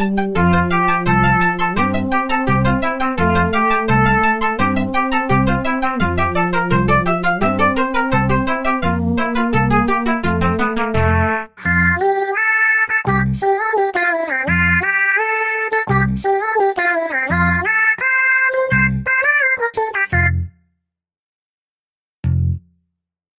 「君はこっちを見た」